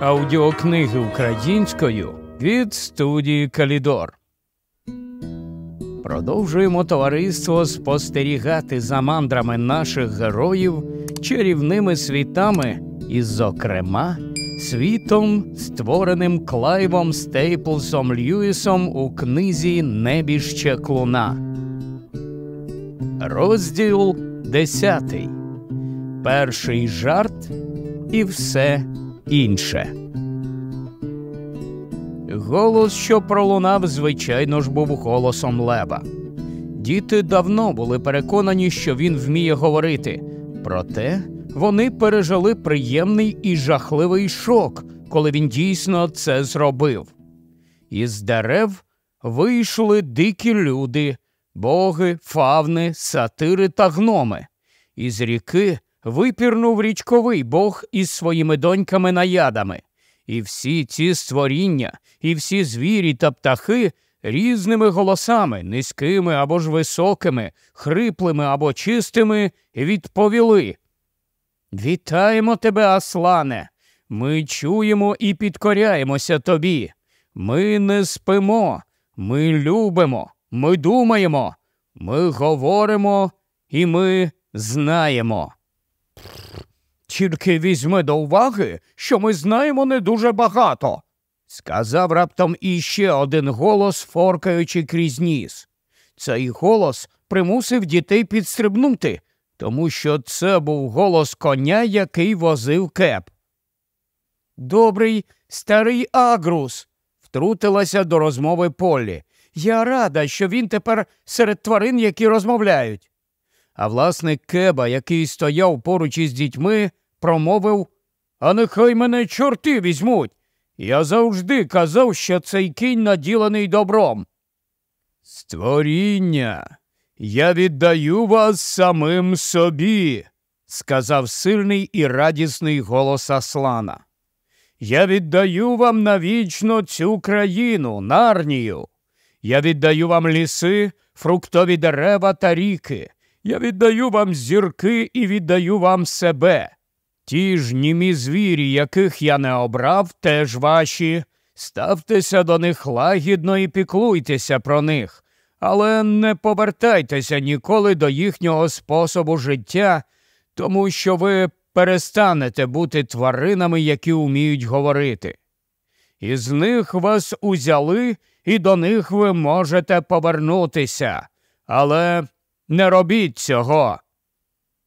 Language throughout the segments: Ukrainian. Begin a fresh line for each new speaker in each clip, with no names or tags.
Аудіокниги українською від студії Калідор. Продовжуємо товариство спостерігати за мандрами наших героїв чарівними світами, і, зокрема, світом, створеним Клайвом Стейплсом Льюісом у книзі Небіще Клуна. Розділ десятий. Перший жарт і все інше. Голос, що пролунав, звичайно ж, був голосом Лева. Діти давно були переконані, що він вміє говорити, проте вони пережили приємний і жахливий шок, коли він дійсно це зробив. Із дерев вийшли дикі люди, боги, фавни, сатири та гноми. Із ріки випірнув річковий бог із своїми доньками наядами. І всі ці створіння, і всі звірі та птахи різними голосами, низькими або ж високими, хриплими або чистими, відповіли. Вітаємо тебе, Аслане! Ми чуємо і підкоряємося тобі. Ми не спимо, ми любимо, ми думаємо, ми говоримо і ми знаємо. Тільки візьми до уваги, що ми знаємо не дуже багато, сказав раптом іще один голос, форкаючи крізь ніс. Цей голос примусив дітей підстрибнути, тому що це був голос коня, який возив кеп. Добрий старий Агрус, втрутилася до розмови Полі. Я рада, що він тепер серед тварин, які розмовляють. А власник кеба, який стояв поруч із дітьми, промовив А нехай мене чорти візьмуть. Я завжди казав, що цей кінь наділений добром. Створіння, я віддаю вас самим собі, сказав сильний і радісний голос Аслана. Я віддаю вам навічно цю країну, нарнію. Я віддаю вам ліси, фруктові дерева та ріки. Я віддаю вам зірки і віддаю вам себе. Ті ж німі звірі, яких я не обрав, теж ваші. Ставтеся до них лагідно і піклуйтеся про них, але не повертайтеся ніколи до їхнього способу життя, тому що ви перестанете бути тваринами, які вміють говорити. Із них вас узяли, і до них ви можете повернутися, але не робіть цього.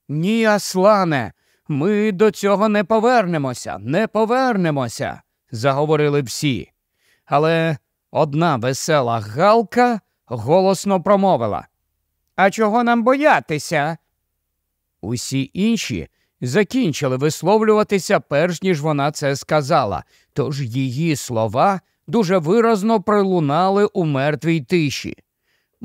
Ні, Аслане, ми до цього не повернемося, не повернемося, заговорили всі. Але одна весела Галка голосно промовила. А чого нам боятися? Усі інші закінчили висловлюватися, перш ніж вона це сказала, тож її слова дуже виразно пролунали у мертвій тиші.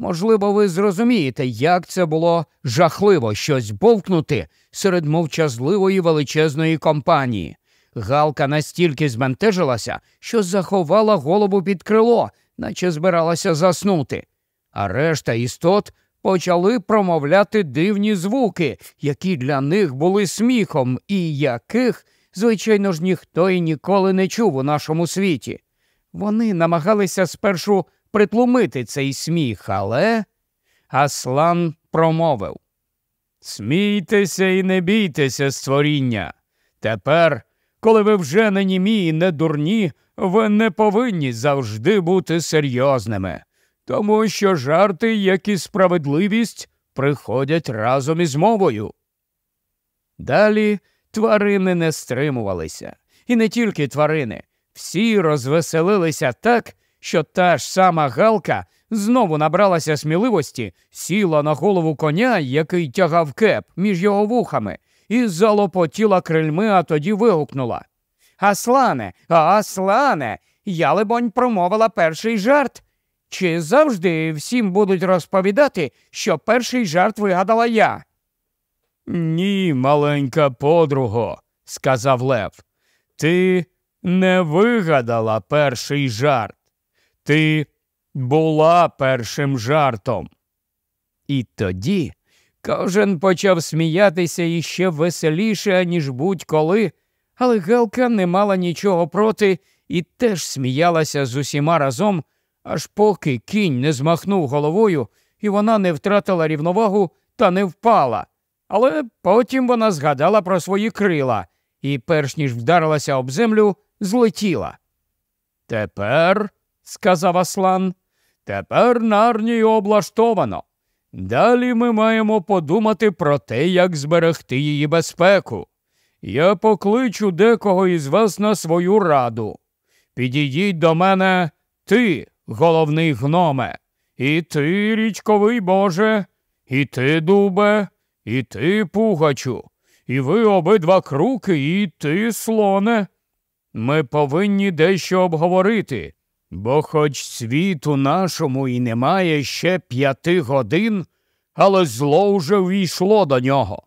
Можливо, ви зрозумієте, як це було жахливо щось бовкнути серед мовчазливої величезної компанії. Галка настільки збентежилася, що заховала голову під крило, наче збиралася заснути. А решта істот почали промовляти дивні звуки, які для них були сміхом, і яких, звичайно ж, ніхто і ніколи не чув у нашому світі. Вони намагалися спершу притлумити цей сміх, але Аслан промовив Смійтеся і не бійтеся, створіння. Тепер, коли ви вже не німі і не дурні, ви не повинні завжди бути серйозними, тому що жарти, як і справедливість, приходять разом із мовою. Далі тварини не стримувалися, і не тільки тварини, всі розвеселилися так, що та ж сама Галка знову набралася сміливості, сіла на голову коня, який тягав кеп між його вухами, і залопотіла крильми, а тоді вигукнула. Аслане, Аслане, я, либонь, промовила перший жарт. Чи завжди всім будуть розповідати, що перший жарт вигадала я? Ні, маленька подруго, сказав Лев. Ти не вигадала перший жарт. Ти була першим жартом. І тоді кожен почав сміятися іще веселіше, ніж будь-коли, але Гелка не мала нічого проти і теж сміялася з усіма разом, аж поки кінь не змахнув головою, і вона не втратила рівновагу та не впала. Але потім вона згадала про свої крила і, перш ніж вдарилася об землю, злетіла. Тепер, сказав Аслан, тепер нарнію облаштовано. Далі ми маємо подумати про те, як зберегти її безпеку. Я покличу декого із вас на свою раду. Підійдіть до мене ти, головний гноме, і ти, річковий Боже, і ти, дубе, і ти, пугачу, і ви обидва круки, і ти, слоне. Ми повинні дещо обговорити, бо хоч світу нашому і немає ще п'яти годин, але зло вже ввійшло до нього.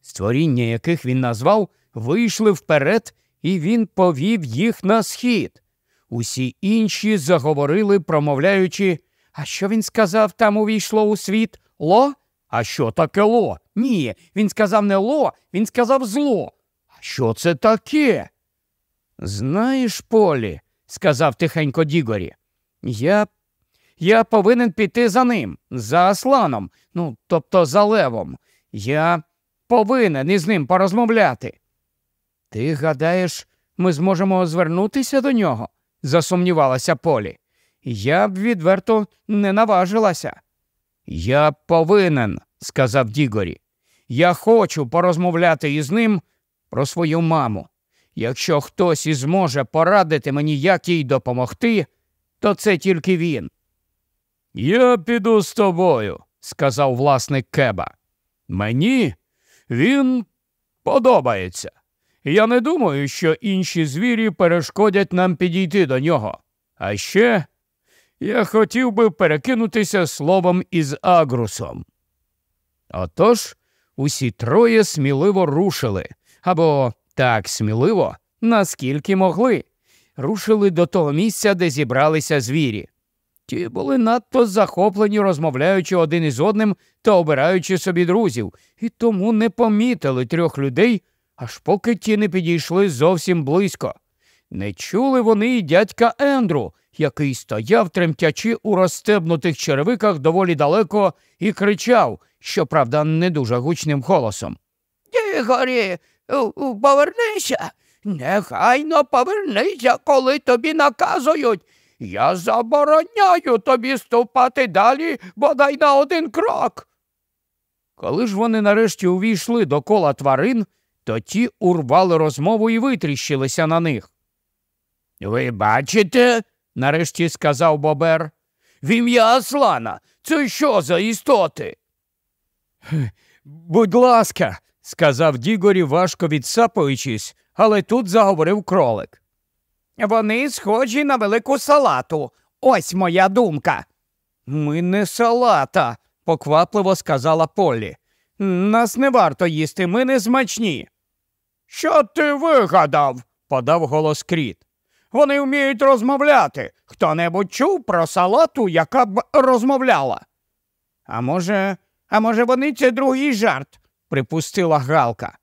Створіння, яких він назвав, вийшли вперед, і він повів їх на схід. Усі інші заговорили, промовляючи, а що він сказав, там увійшло у світ? Ло? А що таке ло? Ні, він сказав не ло, він сказав зло. А що це таке? Знаєш, Полі, сказав тихенько Дігорі, я я повинен піти за ним, за Асланом, ну, тобто за Левом. Я повинен із ним порозмовляти. Ти гадаєш, ми зможемо звернутися до нього? засумнівалася Полі. Я б відверто не наважилася. Я повинен, сказав Дігорі. Я хочу порозмовляти із ним про свою маму. Якщо хтось і зможе порадити мені, як їй допомогти, то це тільки він. Я піду з тобою, сказав власник Кеба. Мені він подобається. Я не думаю, що інші звірі перешкодять нам підійти до нього. А ще я хотів би перекинутися словом із Агрусом. Отож усі троє сміливо рушили, або так сміливо, наскільки могли, рушили до того місця, де зібралися звірі. Ті були надто захоплені, розмовляючи один із одним та обираючи собі друзів, і тому не помітили трьох людей, аж поки ті не підійшли зовсім близько. Не чули вони й дядька Ендру, який стояв, тремтячи у розстебнутих черевиках доволі далеко, і кричав, щоправда, не дуже гучним голосом.
Ігорі, повернися, негайно повернися, коли тобі наказують. Я забороняю тобі ступати далі бодай на один крок.
Коли ж вони нарешті увійшли до кола тварин, то ті урвали розмову і витріщилися на них.
Ви бачите, нарешті сказав Бобер, в ім'я Аслана. Це що за істоти?
Будь ласка, сказав Дігорі, важко відсапуючись, але тут заговорив кролик.
Вони схожі на велику салату. Ось моя думка.
Ми не салата, поквапливо сказала Полі. Нас не варто їсти, ми не смачні.
Що ти вигадав? подав голос Кріт. Вони вміють розмовляти. Хто небудь чув про салату, яка б розмовляла?
А може, а може, вони це другий жарт, припустила Галка.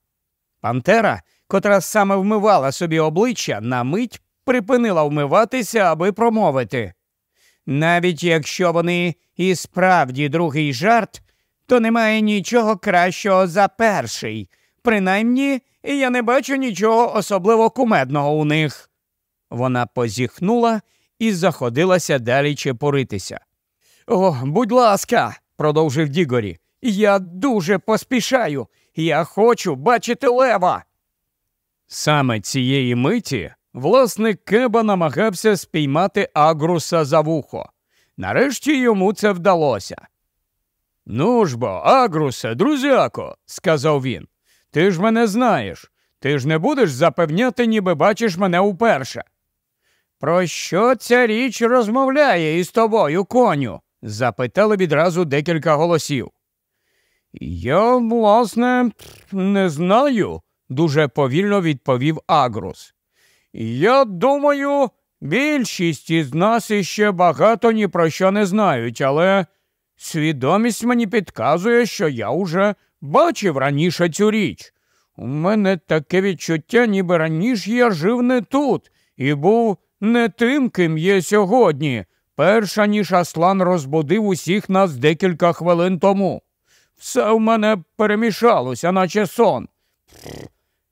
Пантера, котра саме вмивала собі обличчя, на мить припинила вмиватися, аби промовити. Навіть якщо вони і справді другий жарт, то немає нічого кращого за перший. Принаймні, я не бачу нічого особливо кумедного у них. Вона позіхнула і заходилася далі чепуритися. О, будь ласка, продовжив Дігорі, я дуже поспішаю. Я хочу бачити лева. Саме цієї миті власник Кеба намагався спіймати Агруса за вухо. Нарешті йому це вдалося. Ну ж бо, Агрусе, друзяко, сказав він, ти ж мене знаєш. Ти ж не будеш запевняти, ніби бачиш мене уперше. Про що ця річ розмовляє із тобою, коню? запитали відразу декілька голосів. Я, власне, не знаю, дуже повільно відповів Агрус. Я думаю, більшість із нас іще багато ні про що не знають, але свідомість мені підказує, що я уже бачив раніше цю річ. У мене таке відчуття, ніби раніше я жив не тут і був не тим, ким є сьогодні, перша ніж Аслан розбудив усіх нас декілька хвилин тому. Все в мене перемішалося, наче сон.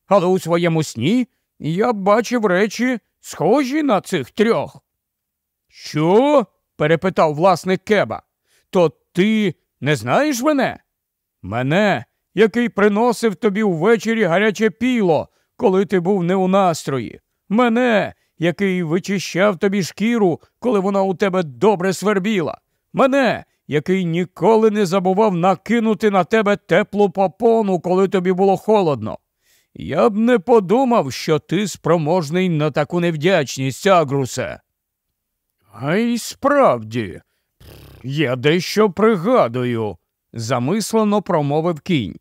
Але у своєму сні я бачив речі, схожі на цих трьох. Що? перепитав власник кеба. То ти не знаєш мене? Мене, який приносив тобі ввечері гаряче піло, коли ти був не у настрої. Мене, який вичищав тобі шкіру, коли вона у тебе добре свербіла. Мене, який ніколи не забував накинути на тебе теплу попону, коли тобі було холодно. Я б не подумав, що ти спроможний на таку невдячність, Агрусе. А й справді, я дещо пригадую, замислено промовив кінь.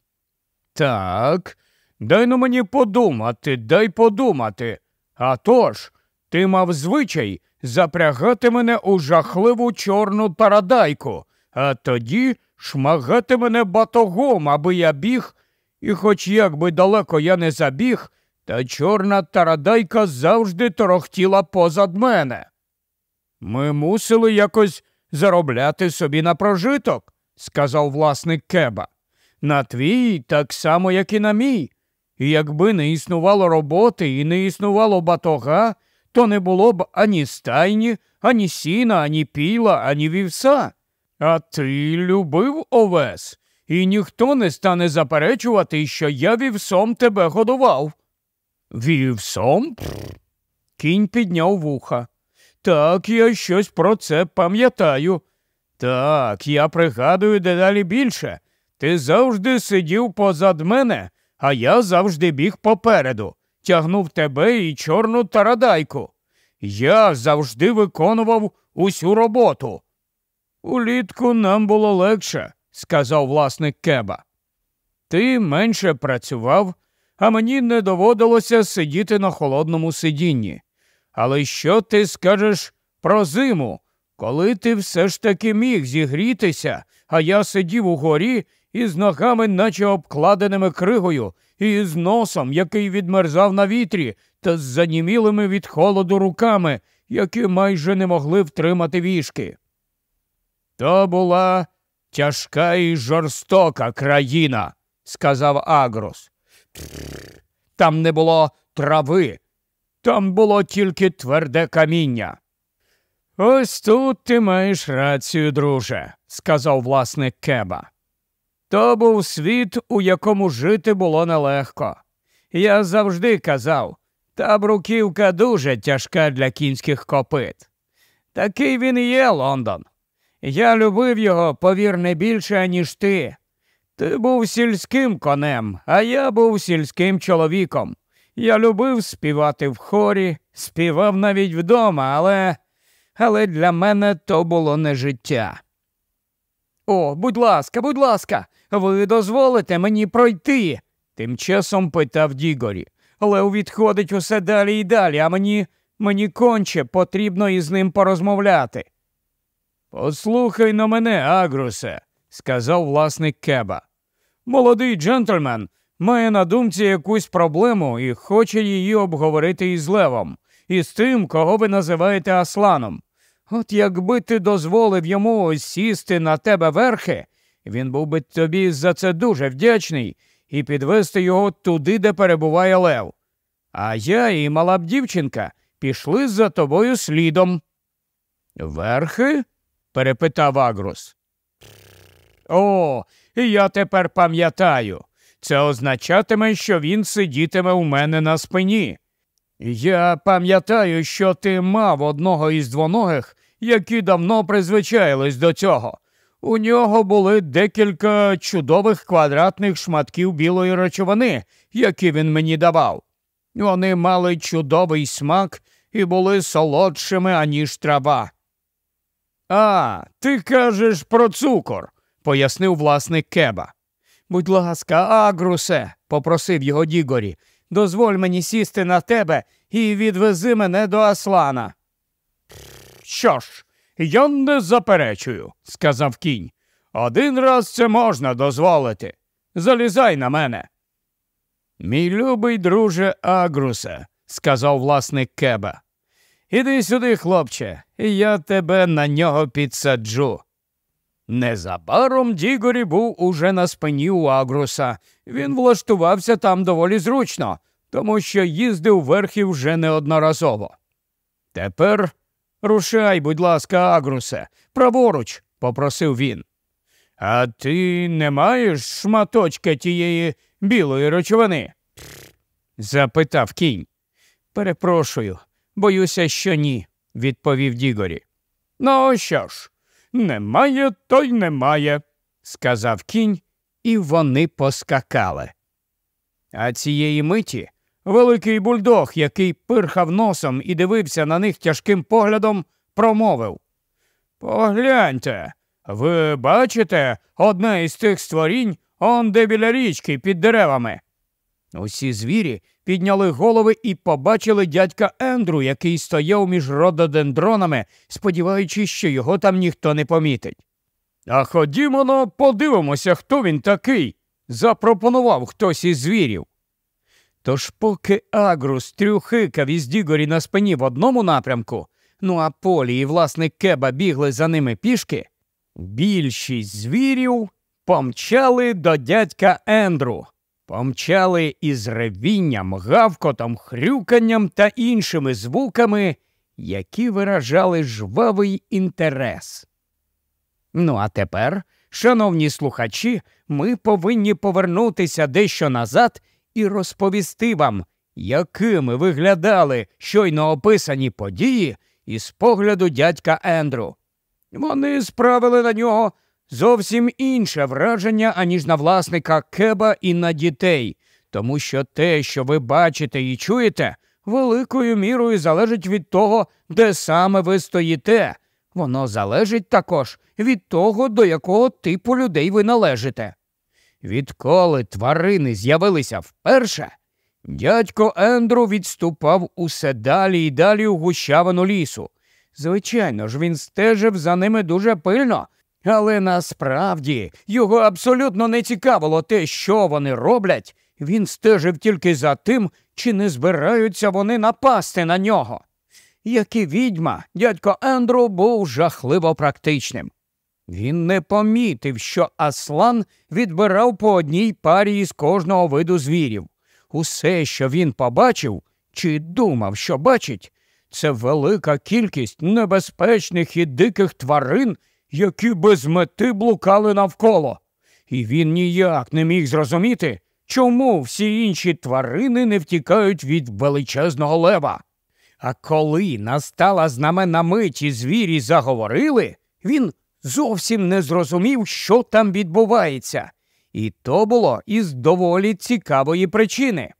Так, дай ну мені подумати, дай подумати. А тож, ти мав звичай запрягати мене у жахливу чорну тарадайку, а тоді шмагати мене батогом, аби я біг, і хоч як би далеко я не забіг, та чорна тарадайка завжди торохтіла позад мене. Ми мусили якось заробляти собі на прожиток, сказав власник кеба. На твій так само, як і на мій. І якби не існувало роботи і не існувало батога, то не було б ані стайні, ані сіна, ані піла, ані вівса. А ти любив овес, і ніхто не стане заперечувати, що я вівсом тебе годував. Вівсом? Кінь підняв вуха. Так, я щось про це пам'ятаю. Так, я пригадую дедалі більше. Ти завжди сидів позад мене, а я завжди біг попереду, тягнув тебе і чорну тарадайку. Я завжди виконував усю роботу. Улітку нам було легше, сказав власник кеба. Ти менше працював, а мені не доводилося сидіти на холодному сидінні. Але що ти скажеш про зиму, коли ти все ж таки міг зігрітися, а я сидів угорі із ногами, наче обкладеними кригою, і з носом, який відмерзав на вітрі, та з занімілими від холоду руками, які майже не могли втримати вішки. То була тяжка і жорстока країна, сказав Агрос. Там не було трави, там було тільки тверде каміння. Ось тут ти маєш рацію, друже, сказав власник кеба. То був світ, у якому жити було нелегко. Я завжди казав, та бруківка дуже тяжка для кінських копит. Такий він і є, Лондон. Я любив його, повір, не більше, ніж ти. Ти був сільським конем, а я був сільським чоловіком. Я любив співати в хорі, співав навіть вдома, але але для мене то було не життя. О, будь ласка, будь ласка, ви дозволите мені пройти? Тим часом питав Дігорі. Лев відходить усе далі і далі, а мені мені конче потрібно із ним порозмовляти. Послухай на мене, Агрусе, сказав власник кеба. Молодий джентльмен має на думці якусь проблему і хоче її обговорити із Левом, і з тим, кого ви називаєте Асланом. От якби ти дозволив йому сісти на тебе верхи, він був би тобі за це дуже вдячний і підвести його туди, де перебуває Лев. А я і мала б дівчинка пішли за тобою слідом. Верхи? Перепитав Агрус. О, я тепер пам'ятаю. Це означатиме, що він сидітиме у мене на спині. Я пам'ятаю, що ти мав одного із двоногих, які давно призвичаїлись до цього. У нього були декілька чудових квадратних шматків білої речовини, які він мені давав. Вони мали чудовий смак і були солодшими, аніж трава. А, ти кажеш про цукор, пояснив власник кеба. Будь ласка, Агрусе, попросив його Дігорі, дозволь мені сісти на тебе і відвези мене до Аслана. Що ж, я не заперечую, сказав кінь. Один раз це можна дозволити. Залізай на мене. Мій любий друже Агрусе, сказав власник Кеба. Іди сюди, хлопче, і я тебе на нього підсаджу. Незабаром Дігорі був уже на спині у Агруса. Він влаштувався там доволі зручно, тому що їздив верхів вже неодноразово. Тепер рушай, будь ласка, Агрусе, праворуч, попросив він. А ти не маєш шматочка тієї білої речовини? запитав кінь. Перепрошую, боюся, що ні, відповів Дігорі. Ну що ж, немає, то й немає, сказав кінь, і вони поскакали. А цієї миті великий бульдог, який пирхав носом і дивився на них тяжким поглядом, промовив Погляньте, ви бачите одне із тих створінь он де біля річки під деревами. Усі звірі підняли голови і побачили дядька Ендру, який стояв між рододендронами, сподіваючись, що його там ніхто не помітить. А ходімо но подивимося, хто він такий, запропонував хтось із звірів. Тож, поки Агрус трюхикав із Дігорі на спині в одному напрямку, ну а Полі і власник Кеба бігли за ними пішки, більшість звірів помчали до дядька Ендру, помчали із ревінням, гавкотом, хрюканням та іншими звуками, які виражали жвавий інтерес. Ну, а тепер, шановні слухачі, ми повинні повернутися дещо назад і розповісти вам, якими виглядали щойно описані події із погляду дядька Ендру. Вони справили на нього зовсім інше враження, аніж на власника кеба і на дітей, тому що те, що ви бачите і чуєте, великою мірою залежить від того, де саме ви стоїте. Воно залежить також від того, до якого типу людей ви належите. Відколи тварини з'явилися вперше, дядько Ендру відступав усе далі і далі у гущавину лісу. Звичайно ж, він стежив за ними дуже пильно, але насправді його абсолютно не цікавило те, що вони роблять. Він стежив тільки за тим, чи не збираються вони напасти на нього. Як і відьма, дядько Ендру був жахливо практичним. Він не помітив, що Аслан відбирав по одній парі із кожного виду звірів. Усе, що він побачив чи думав, що бачить, це велика кількість небезпечних і диких тварин, які без мети блукали навколо. І він ніяк не міг зрозуміти, чому всі інші тварини не втікають від величезного лева. А коли настала знаменна мить і звірі заговорили, він зовсім не зрозумів, що там відбувається, і то було із доволі цікавої причини.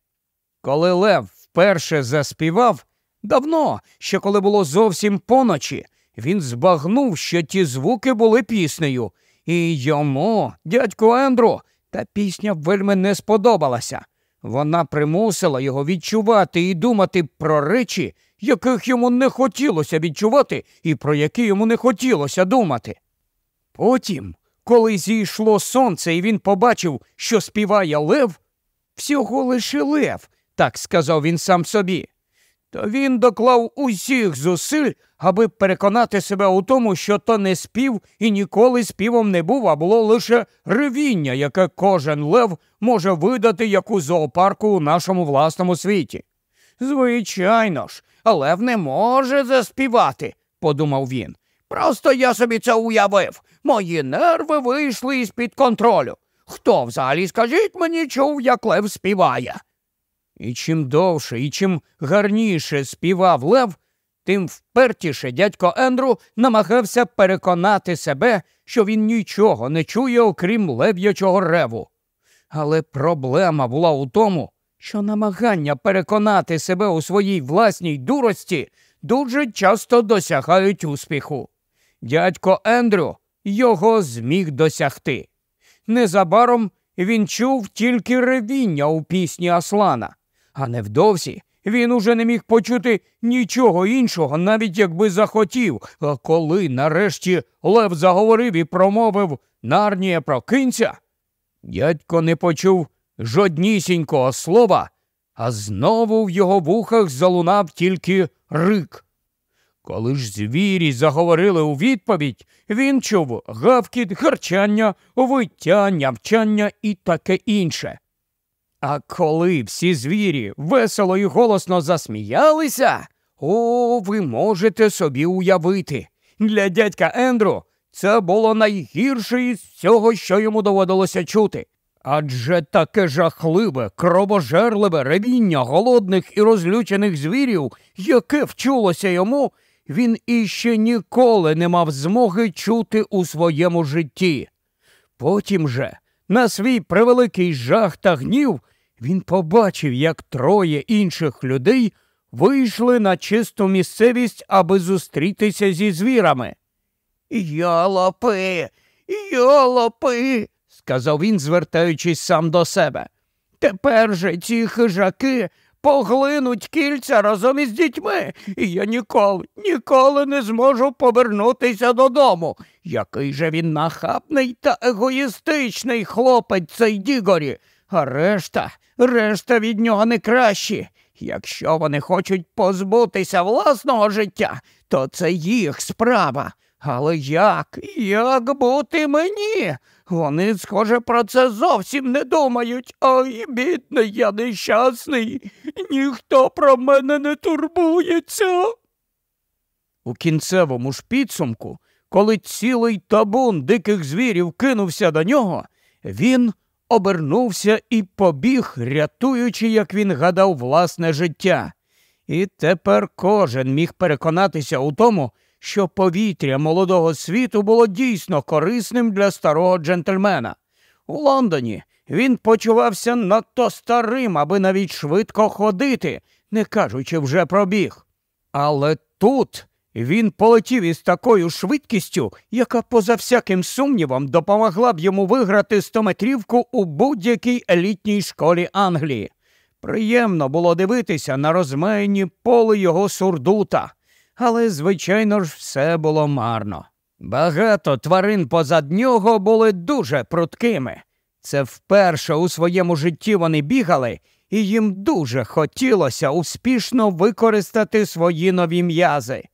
Коли Лев вперше заспівав, давно, ще коли було зовсім поночі, він збагнув, що ті звуки були піснею, і йому, дядьку Ендру, та пісня вельми не сподобалася. Вона примусила його відчувати і думати про речі, яких йому не хотілося відчувати і про які йому не хотілося думати. Потім, коли зійшло сонце, і він побачив, що співає Лев, всього лише Лев, так сказав він сам собі, він доклав усіх зусиль, аби переконати себе у тому, що то не спів і ніколи співом не був, а було лише ревіння, яке кожен лев може видати як у зоопарку у нашому власному світі. Звичайно ж, лев не може заспівати, подумав він. Просто я собі це уявив. Мої нерви вийшли із під контролю. Хто взагалі, скажіть мені, чув, як лев співає? І чим довше і чим гарніше співав Лев, тим впертіше дядько Ендру намагався переконати себе, що він нічого не чує, окрім лев'ячого реву. Але проблема була у тому, що намагання переконати себе у своїй власній дурості дуже часто досягають успіху. Дядько Ендрю його зміг досягти. Незабаром він чув тільки ревіння у пісні Аслана. А невдовзі він уже не міг почути нічого іншого, навіть якби захотів. А коли нарешті Лев заговорив і промовив Нарнія прокинься, дядько не почув жоднісінького слова, а знову в його вухах залунав тільки рик. Коли ж звірі заговорили у відповідь, він чув гавкіт, гарчання, виття, нявчання і таке інше. А коли всі звірі весело і голосно засміялися, о, ви можете собі уявити. Для дядька Ендру це було найгірше із всього, що йому доводилося чути. Адже таке жахливе, кровожерливе ревіння голодних і розлючених звірів, яке вчулося йому, він іще ніколи не мав змоги чути у своєму житті. Потім же, на свій превеликий жах та гнів, він побачив, як троє інших людей вийшли на чисту місцевість, аби зустрітися зі звірами. Йолопи, йолопи, сказав він, звертаючись сам до себе. Тепер же ці хижаки поглинуть кільця разом із дітьми, і я ніколи, ніколи не зможу повернутися додому. Який же він нахабний та егоїстичний хлопець цей Дігорі, а решта, решта від нього не кращі. Якщо вони хочуть позбутися власного життя, то це їх справа. Але як? Як бути мені? Вони, схоже, про це зовсім не думають. Ой, бідний, я нещасний, ніхто про мене не турбується. У кінцевому ж підсумку, коли цілий табун диких звірів кинувся до нього, він обернувся і побіг, рятуючи, як він гадав, власне життя. І тепер кожен міг переконатися у тому, що повітря молодого світу було дійсно корисним для старого джентльмена. У Лондоні він почувався надто старим, аби навіть швидко ходити, не кажучи вже про біг. Але тут він полетів із такою швидкістю, яка, поза всяким сумнівом, допомогла б йому виграти стометрівку у будь-якій елітній школі Англії. Приємно було дивитися на розмаяні поле його сурдута але, звичайно ж, все було марно. Багато тварин позад нього були дуже пруткими. Це вперше у своєму житті вони бігали, і їм дуже хотілося успішно використати свої нові м'язи.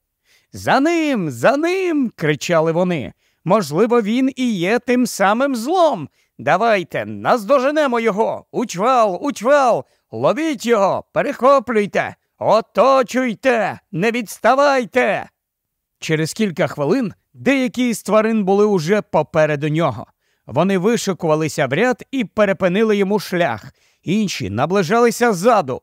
За ним, за ним. кричали вони. Можливо, він і є тим самим злом. Давайте наздоженемо його. Учвал, учвал, ловіть його, перехоплюйте, Оточуйте, не відставайте. Через кілька хвилин деякі з тварин були уже попереду нього. Вони вишикувалися в ряд і перепинили йому шлях, інші наближалися ззаду.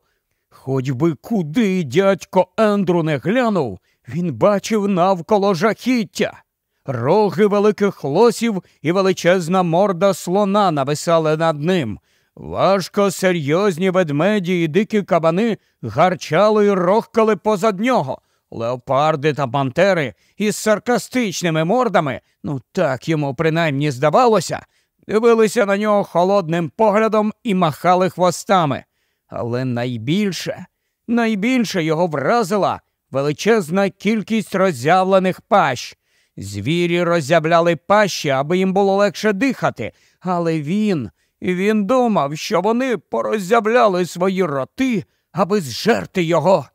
Хоч би куди дядько Ендру не глянув, він бачив навколо жахіття. Роги великих лосів і величезна морда слона нависали над ним. Важко серйозні ведмеді і дикі кабани гарчали й рохкали позад нього. Леопарди та пантери із саркастичними мордами, ну так йому принаймні здавалося, дивилися на нього холодним поглядом і махали хвостами. Але найбільше, найбільше його вразила величезна кількість роззявлених пащ. Звірі роззявляли пащі, аби їм було легше дихати, але він він думав, що вони пороззявляли свої роти, аби зжерти його.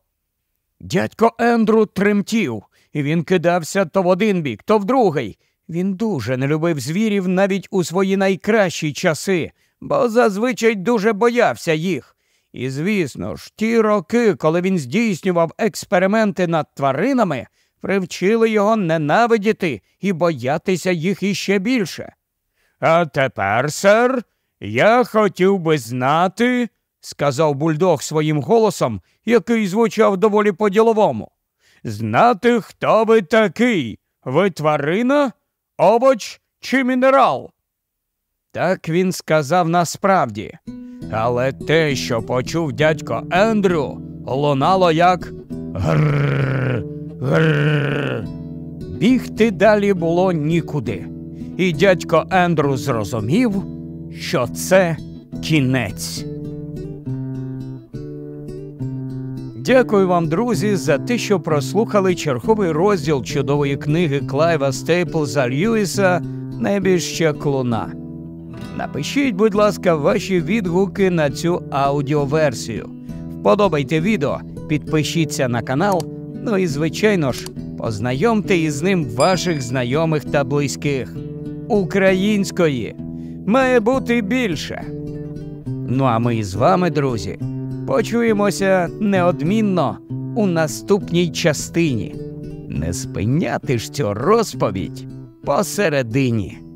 Дядько Ендру тремтів, і він кидався то в один бік, то в другий. Він дуже не любив звірів навіть у свої найкращі часи, бо зазвичай дуже боявся їх. І, звісно ж, ті роки, коли він здійснював експерименти над тваринами, привчили його ненавидіти і боятися їх іще більше. А тепер, сер, я хотів би знати, сказав бульдог своїм голосом, який звучав доволі по-діловому. Знати, хто ви такий? Ви тварина, овоч чи мінерал? Так він сказав насправді. Але те, що почув дядько Ендрю, лунало як грррр, грррр. Бігти далі було нікуди. І дядько Ендрю зрозумів що це кінець. Дякую вам, друзі, за те, що прослухали черговий розділ чудової книги Клайва Стейплза Льюіса Небіжча клуна. Напишіть, будь ласка, ваші відгуки на цю аудіоверсію. Вподобайте відео, підпишіться на канал, ну і, звичайно ж, познайомте із ним ваших знайомих та близьких. Української має бути більше. Ну а ми з вами, друзі, почуємося неодмінно у наступній частині. Не спиняти ж цю розповідь посередині.